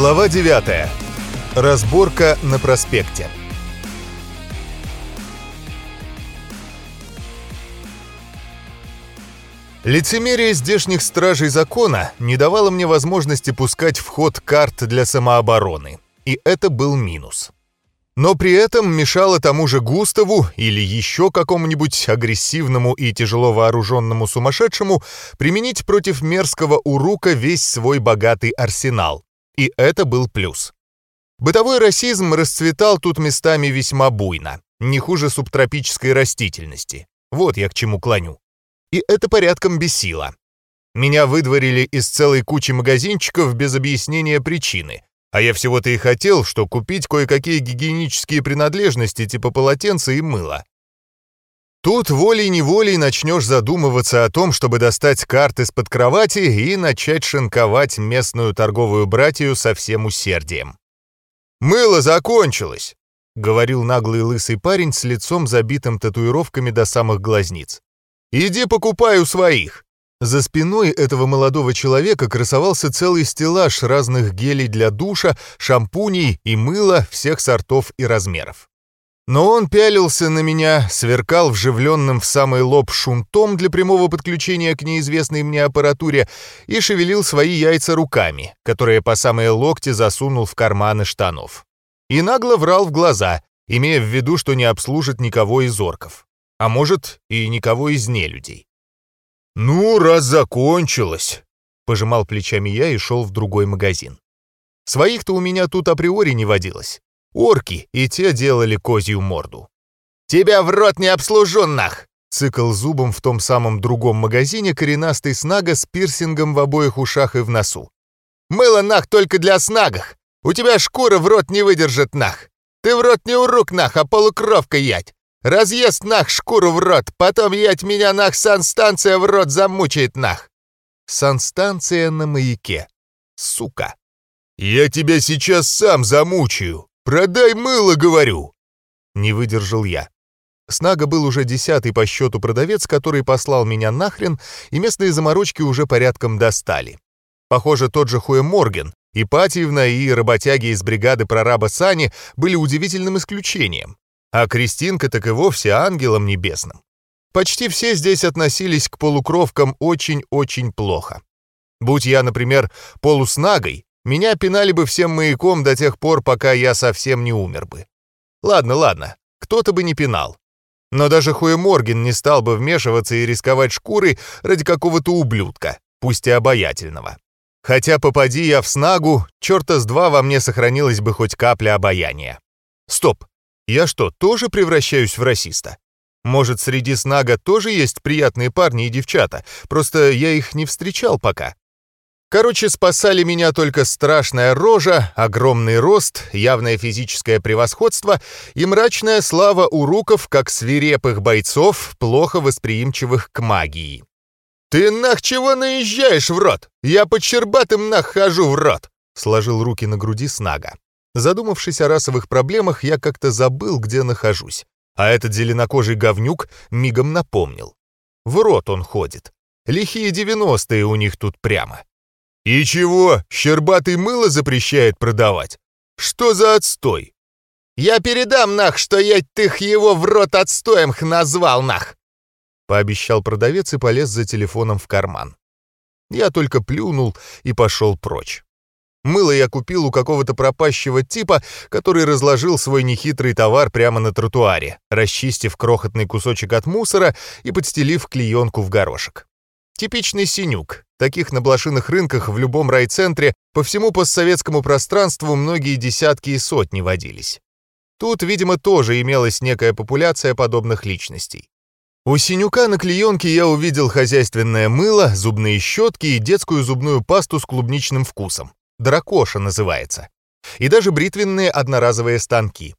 Глава 9. Разборка на проспекте. Лицемерие здешних стражей закона не давало мне возможности пускать в ход карт для самообороны. И это был минус. Но при этом мешало тому же Густаву или еще какому-нибудь агрессивному и тяжело вооруженному сумасшедшему применить против мерзкого урука весь свой богатый арсенал. И это был плюс. Бытовой расизм расцветал тут местами весьма буйно, не хуже субтропической растительности. Вот я к чему клоню. И это порядком бесило. Меня выдворили из целой кучи магазинчиков без объяснения причины. А я всего-то и хотел, что купить кое-какие гигиенические принадлежности типа полотенца и мыла. Тут волей-неволей начнешь задумываться о том, чтобы достать карты из-под кровати и начать шинковать местную торговую братью со всем усердием. «Мыло закончилось!» — говорил наглый лысый парень с лицом, забитым татуировками до самых глазниц. Иди покупай у своих!» За спиной этого молодого человека красовался целый стеллаж разных гелей для душа, шампуней и мыла всех сортов и размеров. Но он пялился на меня, сверкал вживленным в самый лоб шунтом для прямого подключения к неизвестной мне аппаратуре и шевелил свои яйца руками, которые по самые локти засунул в карманы штанов. И нагло врал в глаза, имея в виду, что не обслужит никого из орков а может, и никого из нелюдей. «Ну, раз закончилось», — пожимал плечами я и шел в другой магазин. Своих-то у меня тут априори не водилось. Орки, и те делали козью морду. «Тебя в рот не обслужу, нах!» Цикл зубом в том самом другом магазине коренастый снага с пирсингом в обоих ушах и в носу. «Мыло нах только для снагах! У тебя шкура в рот не выдержит нах! Ты в рот не урук нах, а полукровка ять! Разъест нах шкуру в рот, потом ять меня нах санстанция в рот замучает нах. Санстанция на маяке. Сука. Я тебя сейчас сам замучаю. Продай мыло, говорю. Не выдержал я. Снага был уже десятый по счету продавец, который послал меня нахрен, и местные заморочки уже порядком достали. Похоже, тот же Хуэ Морген, Ипатьевна и работяги из бригады прораба Сани были удивительным исключением а Кристинка так и вовсе ангелом небесным. Почти все здесь относились к полукровкам очень-очень плохо. Будь я, например, полуснагой, меня пинали бы всем маяком до тех пор, пока я совсем не умер бы. Ладно, ладно, кто-то бы не пинал. Но даже Хуеморген не стал бы вмешиваться и рисковать шкурой ради какого-то ублюдка, пусть и обаятельного. Хотя попади я в снагу, черта с два во мне сохранилась бы хоть капля обаяния. Стоп, я что, тоже превращаюсь в расиста? Может, среди снага тоже есть приятные парни и девчата, просто я их не встречал пока. Короче, спасали меня только страшная рожа, огромный рост, явное физическое превосходство и мрачная слава уруков как свирепых бойцов, плохо восприимчивых к магии. «Ты нах чего наезжаешь в рот? Я под щербатым нах хожу в рот!» сложил руки на груди Снага. Задумавшись о расовых проблемах, я как-то забыл, где нахожусь. А этот зеленокожий говнюк мигом напомнил. В рот он ходит. Лихие девяностые у них тут прямо. «И чего, щербатый мыло запрещает продавать? Что за отстой?» «Я передам, нах, что я тых его в рот отстоем назвал, нах!» Пообещал продавец и полез за телефоном в карман. Я только плюнул и пошел прочь. Мыло я купил у какого-то пропащего типа, который разложил свой нехитрый товар прямо на тротуаре, расчистив крохотный кусочек от мусора и подстелив клеенку в горошек. Типичный синюк. Таких на блошиных рынках в любом райцентре по всему постсоветскому пространству многие десятки и сотни водились. Тут, видимо, тоже имелась некая популяция подобных личностей. У синюка на клеенке я увидел хозяйственное мыло, зубные щетки и детскую зубную пасту с клубничным вкусом. Дракоша называется. И даже бритвенные одноразовые станки.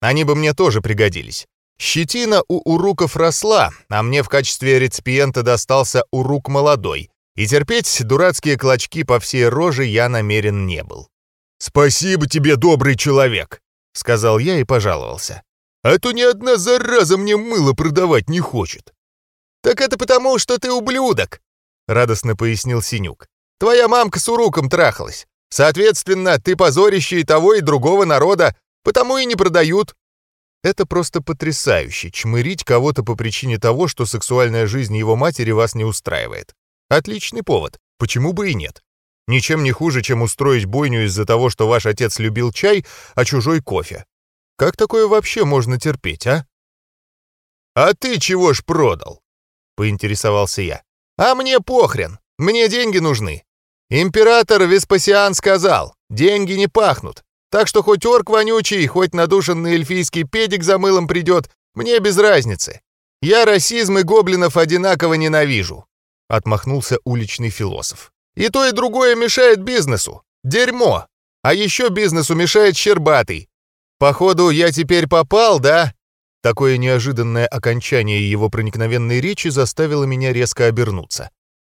Они бы мне тоже пригодились. Щетина у уруков росла, а мне в качестве реципиента достался урук молодой, и терпеть дурацкие клочки по всей роже я намерен не был. «Спасибо тебе, добрый человек!» — сказал я и пожаловался. «А то ни одна зараза мне мыло продавать не хочет». «Так это потому, что ты ублюдок!» — радостно пояснил Синюк. «Твоя мамка с уруком трахалась. Соответственно, ты позорище и того, и другого народа, потому и не продают. Это просто потрясающе, чмырить кого-то по причине того, что сексуальная жизнь его матери вас не устраивает. Отличный повод, почему бы и нет. Ничем не хуже, чем устроить бойню из-за того, что ваш отец любил чай, а чужой кофе. Как такое вообще можно терпеть, а? «А ты чего ж продал?» — поинтересовался я. «А мне похрен, мне деньги нужны. Император Веспасиан сказал, деньги не пахнут, так что хоть орк вонючий, хоть надушенный эльфийский педик за мылом придет, мне без разницы. Я расизм и гоблинов одинаково ненавижу», — отмахнулся уличный философ. «И то, и другое мешает бизнесу. Дерьмо. А еще бизнесу мешает Щербатый. Походу, я теперь попал, да?» Такое неожиданное окончание его проникновенной речи заставило меня резко обернуться.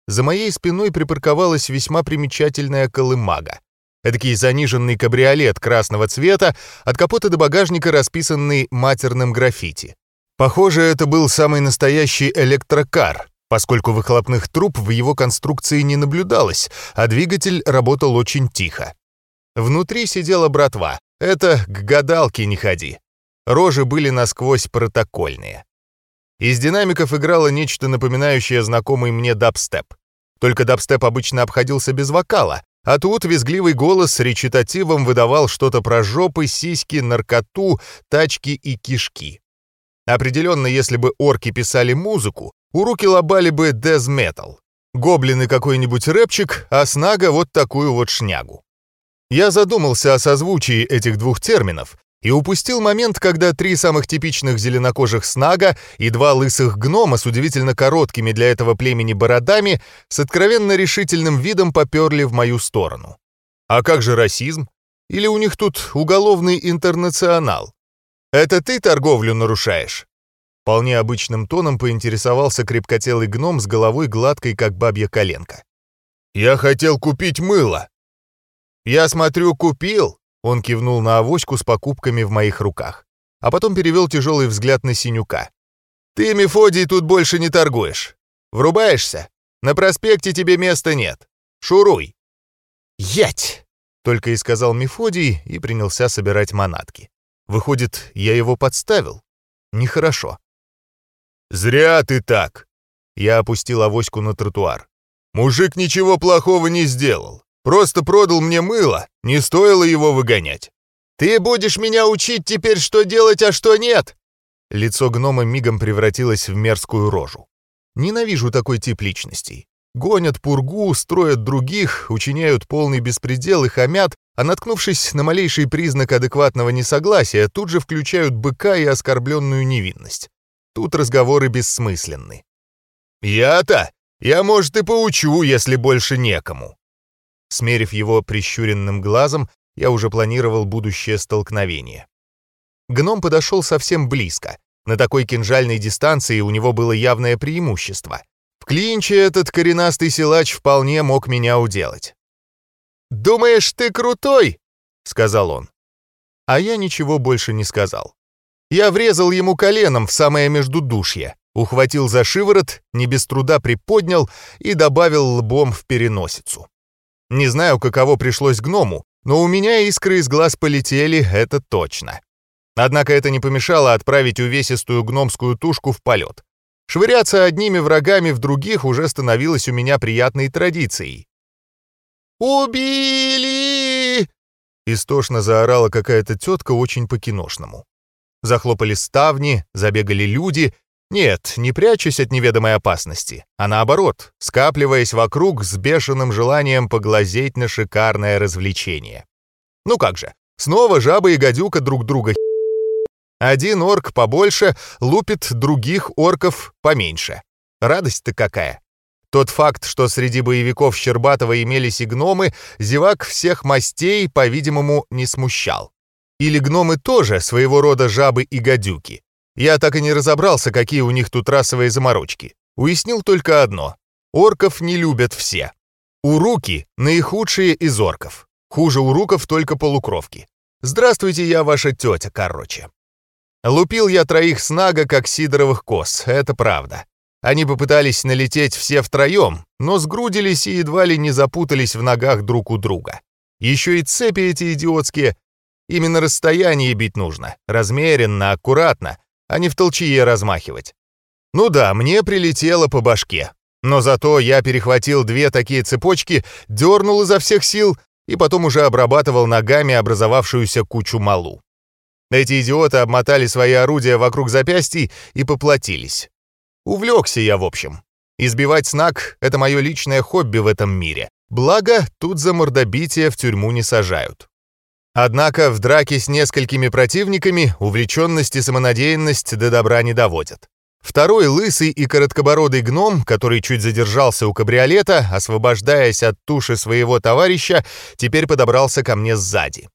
За моей спиной припарковалась весьма примечательная колымага. Эдакий заниженный кабриолет красного цвета, от капота до багажника расписанный матерным граффити. Похоже, это был самый настоящий электрокар, поскольку выхлопных труб в его конструкции не наблюдалось, а двигатель работал очень тихо. Внутри сидела братва. Это к гадалке не ходи. Рожи были насквозь протокольные. Из динамиков играло нечто напоминающее знакомый мне дабстеп. Только дабстеп обычно обходился без вокала, а тут визгливый голос с речитативом выдавал что-то про жопы, сиськи, наркоту, тачки и кишки. Определенно, если бы орки писали музыку, у руки лобали бы дез-метал. Гоблины какой-нибудь рэпчик, а снага вот такую вот шнягу. Я задумался о созвучии этих двух терминов и упустил момент, когда три самых типичных зеленокожих снага и два лысых гнома с удивительно короткими для этого племени бородами с откровенно решительным видом поперли в мою сторону. А как же расизм? Или у них тут уголовный интернационал? Это ты торговлю нарушаешь? Вполне обычным тоном поинтересовался крепкотелый гном с головой гладкой, как бабья коленка. «Я хотел купить мыло». «Я смотрю, купил», он кивнул на авоську с покупками в моих руках, а потом перевел тяжелый взгляд на Синюка. «Ты, Мефодий, тут больше не торгуешь. Врубаешься? На проспекте тебе места нет. Шуруй!» «Ять!» — только и сказал Мефодий и принялся собирать манатки. Выходит, я его подставил? Нехорошо. «Зря ты так!» Я опустил авоську на тротуар. «Мужик ничего плохого не сделал. Просто продал мне мыло, не стоило его выгонять. «Ты будешь меня учить теперь, что делать, а что нет?» Лицо гнома мигом превратилось в мерзкую рожу. Ненавижу такой тип личностей. Гонят пургу, строят других, учиняют полный беспредел и хамят, а наткнувшись на малейший признак адекватного несогласия, тут же включают быка и оскорбленную невинность. Тут разговоры бессмысленны. «Я-то? Я, может, и поучу, если больше некому», Смерив его прищуренным глазом, я уже планировал будущее столкновение. Гном подошел совсем близко. На такой кинжальной дистанции у него было явное преимущество. В клинче этот коренастый силач вполне мог меня уделать. «Думаешь, ты крутой?» — сказал он. А я ничего больше не сказал. Я врезал ему коленом в самое междудушье, ухватил за шиворот, не без труда приподнял и добавил лбом в переносицу. Не знаю, каково пришлось гному, но у меня искры из глаз полетели, это точно. Однако это не помешало отправить увесистую гномскую тушку в полет. Швыряться одними врагами в других уже становилось у меня приятной традицией. «Убили!» Истошно заорала какая-то тетка очень по-киношному. Захлопали ставни, забегали люди, нет, не прячусь от неведомой опасности, а наоборот, скапливаясь вокруг с бешеным желанием поглазеть на шикарное развлечение. Ну как же, снова жаба и гадюка друг друга Один орк побольше лупит других орков поменьше. Радость-то какая! Тот факт, что среди боевиков Щербатова имелись и гномы, зевак всех мастей, по-видимому, не смущал. Или гномы тоже своего рода жабы и гадюки. Я так и не разобрался, какие у них тут расовые заморочки. Уяснил только одно. Орков не любят все. Уруки — наихудшие из орков. Хуже уруков только полукровки. Здравствуйте, я ваша тетя, короче. Лупил я троих снага, как сидоровых коз, это правда. Они попытались налететь все втроем, но сгрудились и едва ли не запутались в ногах друг у друга. Еще и цепи эти идиотские. Именно расстояние бить нужно, размеренно, аккуратно, а не в толчье размахивать. Ну да, мне прилетело по башке. Но зато я перехватил две такие цепочки, дернул изо всех сил и потом уже обрабатывал ногами образовавшуюся кучу малу. Эти идиоты обмотали свои орудия вокруг запястий и поплатились. Увлекся я, в общем. Избивать снаг — это мое личное хобби в этом мире. Благо, тут за мордобитие в тюрьму не сажают. Однако в драке с несколькими противниками увлеченность и самонадеянность до добра не доводят. Второй лысый и короткобородый гном, который чуть задержался у кабриолета, освобождаясь от туши своего товарища, теперь подобрался ко мне сзади.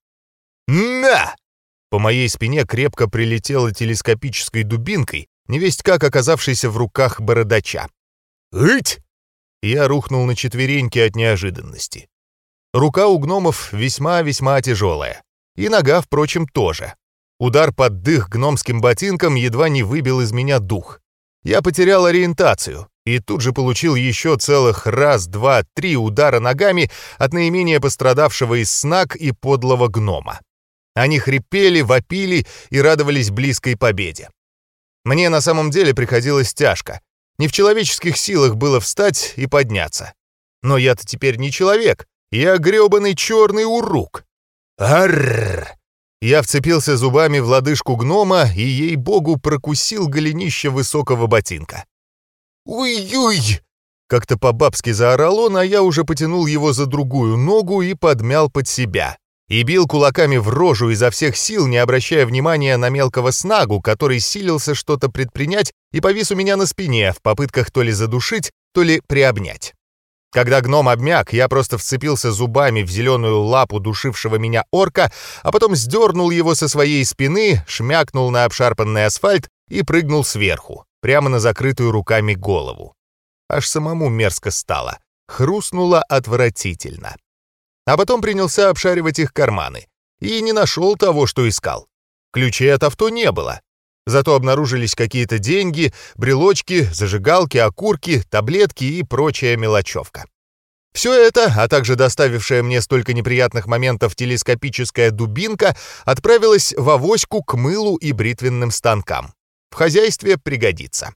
«На!» По моей спине крепко прилетела телескопической дубинкой, невесть как оказавшейся в руках бородача. «Ыть!» Я рухнул на четвереньки от неожиданности. Рука у гномов весьма-весьма тяжелая. И нога, впрочем, тоже. Удар под дых гномским ботинком едва не выбил из меня дух. Я потерял ориентацию и тут же получил еще целых раз, два, три удара ногами от наименее пострадавшего из снаг и подлого гнома. Они хрипели, вопили и радовались близкой победе. Мне на самом деле приходилось тяжко. Не в человеческих силах было встать и подняться. Но я-то теперь не человек, я грёбаный черный урук. Арррр! Я вцепился зубами в лодыжку гнома и, ей-богу, прокусил голенище высокого ботинка. «Уй-юй!» Как-то по-бабски заорал он, а я уже потянул его за другую ногу и подмял под себя. И бил кулаками в рожу изо всех сил, не обращая внимания на мелкого снагу, который силился что-то предпринять и повис у меня на спине в попытках то ли задушить, то ли приобнять. Когда гном обмяк, я просто вцепился зубами в зеленую лапу душившего меня орка, а потом сдернул его со своей спины, шмякнул на обшарпанный асфальт и прыгнул сверху, прямо на закрытую руками голову. Аж самому мерзко стало. Хрустнуло отвратительно. А потом принялся обшаривать их карманы. И не нашел того, что искал. Ключей от авто не было. Зато обнаружились какие-то деньги, брелочки, зажигалки, окурки, таблетки и прочая мелочевка. Все это, а также доставившая мне столько неприятных моментов телескопическая дубинка, отправилась в авоську к мылу и бритвенным станкам. В хозяйстве пригодится.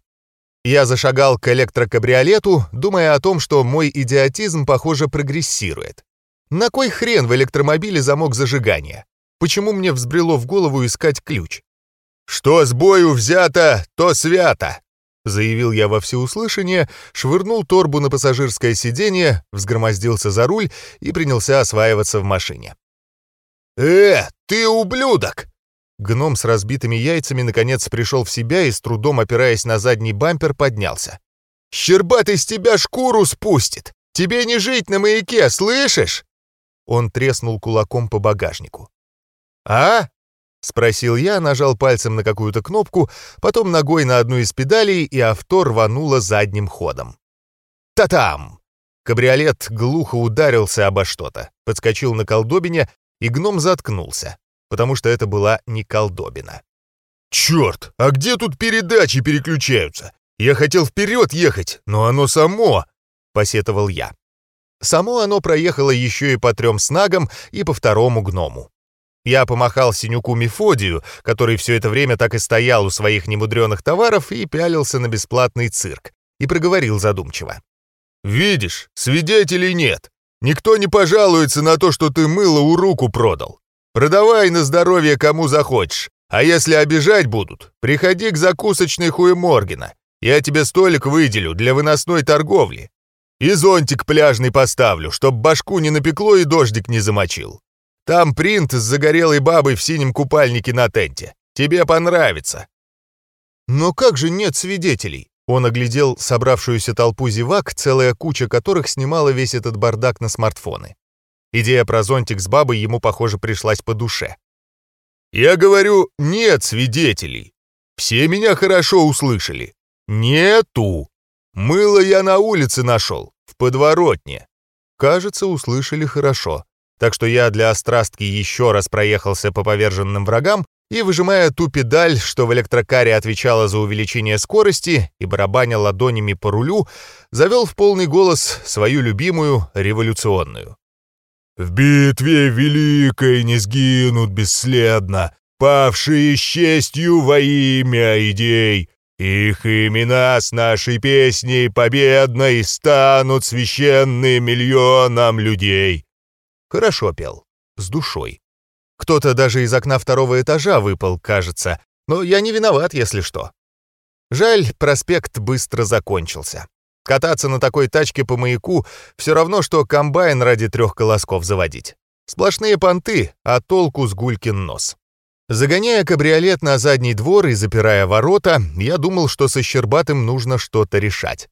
Я зашагал к электрокабриолету, думая о том, что мой идиотизм, похоже, прогрессирует. На кой хрен в электромобиле замок зажигания? Почему мне взбрело в голову искать ключ? «Что с бою взято, то свято!» Заявил я во всеуслышание, швырнул торбу на пассажирское сиденье, взгромоздился за руль и принялся осваиваться в машине. «Э, ты ублюдок!» Гном с разбитыми яйцами наконец пришел в себя и, с трудом опираясь на задний бампер, поднялся. «Щербатый с тебя шкуру спустит! Тебе не жить на маяке, слышишь?» Он треснул кулаком по багажнику. «А? — спросил я, нажал пальцем на какую-то кнопку, потом ногой на одну из педалей, и авто рвануло задним ходом. «Та-там!» Кабриолет глухо ударился обо что-то, подскочил на колдобине, и гном заткнулся, потому что это была не колдобина. «Черт, а где тут передачи переключаются? Я хотел вперед ехать, но оно само!» — посетовал я. Само оно проехало еще и по трем снагам и по второму гному. Я помахал синюку Мефодию, который все это время так и стоял у своих немудреных товаров и пялился на бесплатный цирк, и проговорил задумчиво. «Видишь, свидетелей нет. Никто не пожалуется на то, что ты мыло у руку продал. Продавай на здоровье кому захочешь, а если обижать будут, приходи к закусочной Хуеморгена. Я тебе столик выделю для выносной торговли. И зонтик пляжный поставлю, чтоб башку не напекло и дождик не замочил. Там принт с загорелой бабой в синем купальнике на тенте. Тебе понравится». «Но как же нет свидетелей?» Он оглядел собравшуюся толпу зевак, целая куча которых снимала весь этот бардак на смартфоны. Идея про зонтик с бабой ему, похоже, пришлась по душе. «Я говорю, нет свидетелей. Все меня хорошо услышали. Нету. Мыло я на улице нашел, в подворотне». Кажется, услышали хорошо так что я для острастки еще раз проехался по поверженным врагам и, выжимая ту педаль, что в электрокаре отвечала за увеличение скорости и барабаня ладонями по рулю, завел в полный голос свою любимую революционную. «В битве великой не сгинут бесследно, павшие с честью во имя идей. Их имена с нашей песней победной станут священны миллионам людей». Хорошо пел, с душой. Кто-то даже из окна второго этажа выпал, кажется, но я не виноват, если что. Жаль, проспект быстро закончился. Кататься на такой тачке по маяку все равно, что комбайн ради трех колосков заводить. Сплошные понты, а толку с гулькин нос. Загоняя кабриолет на задний двор и запирая ворота, я думал, что со Щербатым нужно что-то решать.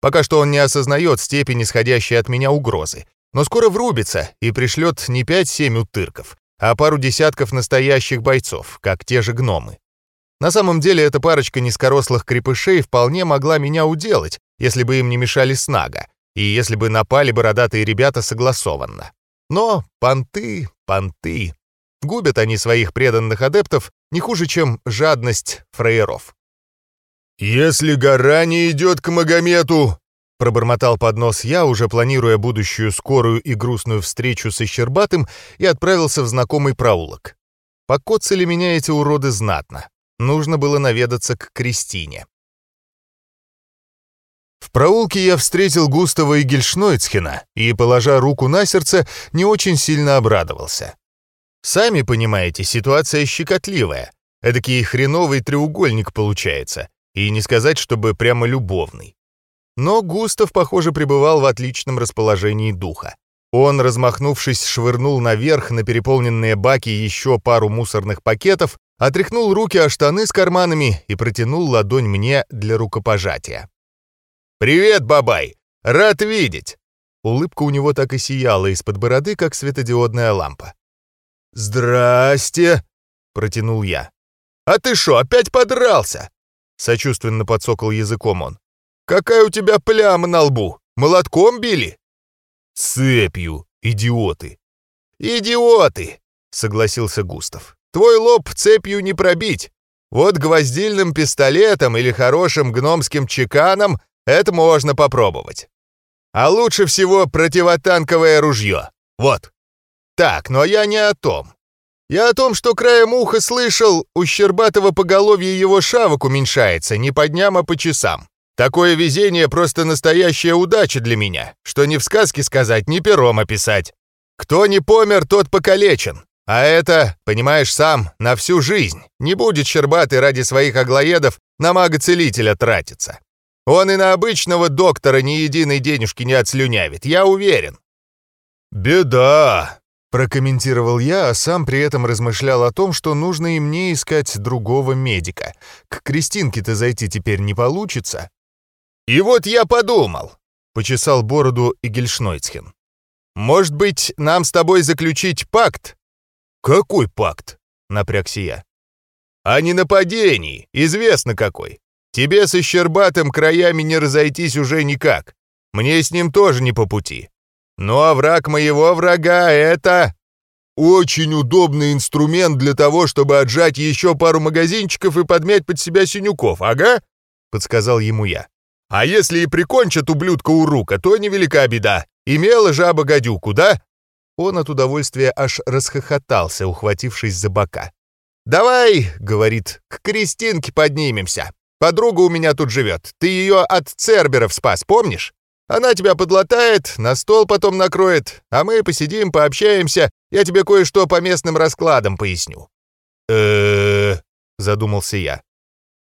Пока что он не осознает степень исходящей от меня угрозы, но скоро врубится и пришлет не 5-7 утырков, а пару десятков настоящих бойцов, как те же гномы. На самом деле эта парочка низкорослых крепышей вполне могла меня уделать, если бы им не мешали снага, и если бы напали бородатые ребята согласованно. Но понты, понты. Губят они своих преданных адептов не хуже, чем жадность фраеров. «Если гора не идет к Магомету!» Пробормотал под нос я, уже планируя будущую скорую и грустную встречу со Щербатым, и отправился в знакомый проулок. Покоцали меня эти уроды знатно. Нужно было наведаться к Кристине. В проулке я встретил Густава Игельшнойцхена и, положа руку на сердце, не очень сильно обрадовался. Сами понимаете, ситуация щекотливая. Эдакий хреновый треугольник получается, и не сказать, чтобы прямо любовный. Но Густав, похоже, пребывал в отличном расположении духа. Он, размахнувшись, швырнул наверх на переполненные баки еще пару мусорных пакетов, отряхнул руки о штаны с карманами и протянул ладонь мне для рукопожатия. «Привет, бабай! Рад видеть!» Улыбка у него так и сияла из-под бороды, как светодиодная лампа. «Здрасте!» — протянул я. «А ты что, опять подрался?» Сочувственно подсокал языком он. «Какая у тебя пляма на лбу? Молотком били?» «Цепью, идиоты!» «Идиоты!» — согласился Густав. «Твой лоб цепью не пробить. Вот гвоздильным пистолетом или хорошим гномским чеканом это можно попробовать. А лучше всего противотанковое ружье. Вот. Так, но я не о том. Я о том, что краем уха слышал, у Щербатова поголовье его шавок уменьшается не по дням, а по часам. Такое везение просто настоящая удача для меня, что ни в сказке сказать, ни пером описать. Кто не помер, тот покалечен. А это, понимаешь сам, на всю жизнь. Не будет Щербатый ради своих аглоедов на мага-целителя тратиться. Он и на обычного доктора ни единой денежки не отслюнявит, я уверен». «Беда», — прокомментировал я, а сам при этом размышлял о том, что нужно и мне искать другого медика. К Кристинке-то зайти теперь не получится. «И вот я подумал», — почесал бороду Игельшнойцхен. «Может быть, нам с тобой заключить пакт?» «Какой пакт?» — напрягся я. «О ненападении, известно какой. Тебе со Щербатым краями не разойтись уже никак. Мне с ним тоже не по пути. Ну а враг моего врага — это... Очень удобный инструмент для того, чтобы отжать еще пару магазинчиков и подмять под себя синюков, ага?» — подсказал ему я. «А если и прикончат ублюдка у рука, то невелика беда. Имела жаба гадюку, да?» Он от удовольствия аж расхохотался, ухватившись за бока. «Давай, — говорит, — к Кристинке поднимемся. Подруга у меня тут живет. Ты ее от Церберов спас, помнишь? Она тебя подлатает, на стол потом накроет, а мы посидим, пообщаемся, я тебе кое-что по местным раскладам поясню». «Э-э-э...» задумался я.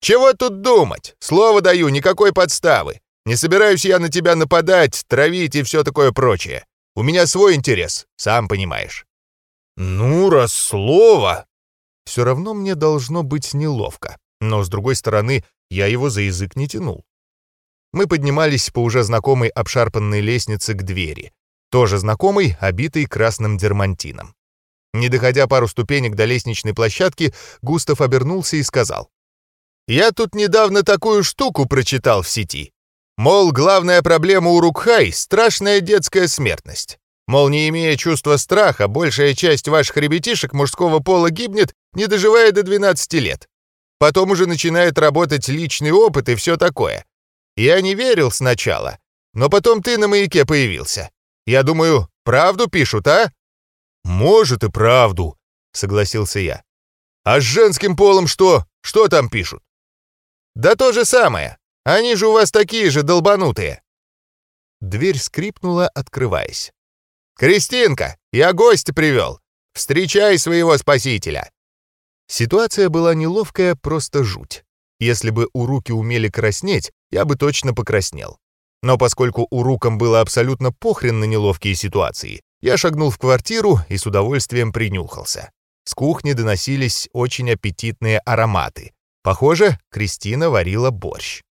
«Чего тут думать? Слово даю, никакой подставы. Не собираюсь я на тебя нападать, травить и все такое прочее. У меня свой интерес, сам понимаешь». «Ну, раз слово...» Все равно мне должно быть неловко. Но, с другой стороны, я его за язык не тянул. Мы поднимались по уже знакомой обшарпанной лестнице к двери, тоже знакомой, обитой красным дермантином. Не доходя пару ступенек до лестничной площадки, Густав обернулся и сказал. «Я тут недавно такую штуку прочитал в сети. Мол, главная проблема у Рукхай — страшная детская смертность. Мол, не имея чувства страха, большая часть ваших ребятишек мужского пола гибнет, не доживая до 12 лет. Потом уже начинает работать личный опыт и все такое. Я не верил сначала, но потом ты на маяке появился. Я думаю, правду пишут, а? «Может и правду», — согласился я. «А с женским полом что? Что там пишут?» «Да то же самое. Они же у вас такие же долбанутые». Дверь скрипнула, открываясь. «Кристинка, я гостя привел. Встречай своего спасителя!» Ситуация была неловкая, просто жуть. Если бы у руки умели краснеть, я бы точно покраснел. Но поскольку у рукам было абсолютно похрен на неловкие ситуации, я шагнул в квартиру и с удовольствием принюхался. С кухни доносились очень аппетитные ароматы. Похоже, Кристина варила борщ.